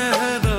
heaven.